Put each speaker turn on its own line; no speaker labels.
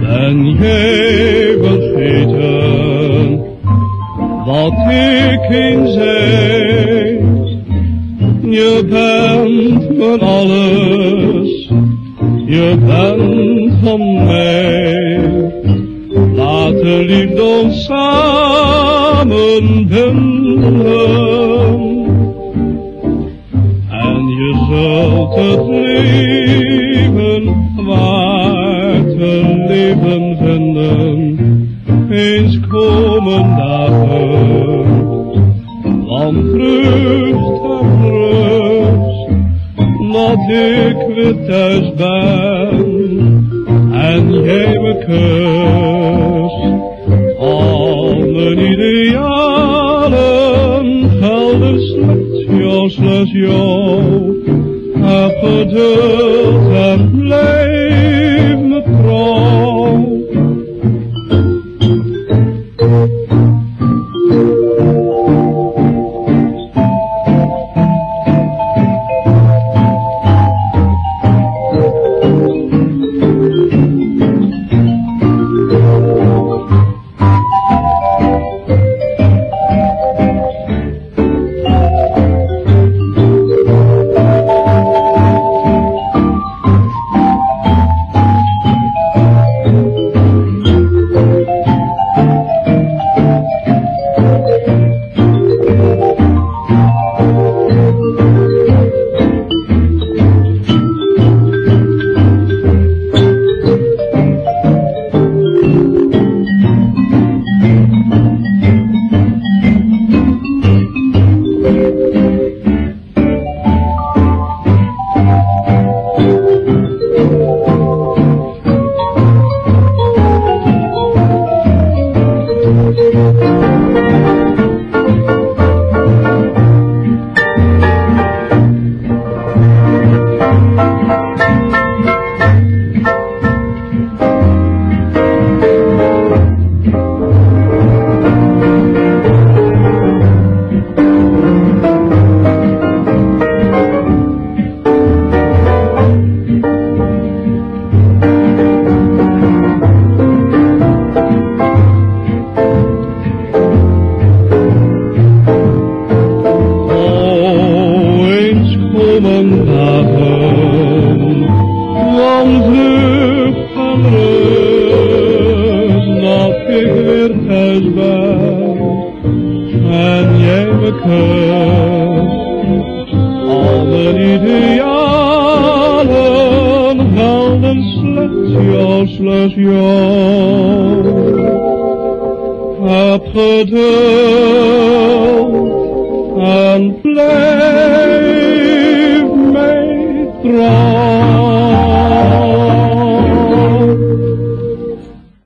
Ben jij vergeten wat ik eens zei? Je bent mijn alles, je bent van mij. Laat de liefde samen. En je zult het leven waard te leven vinden. Eens komen dagen van rust en rust. Dat ik weer thuis ben en jij me kust. ons le jour, après deux En jij me kust. Al mijn idealen gelden slechts jou, geduld en blijf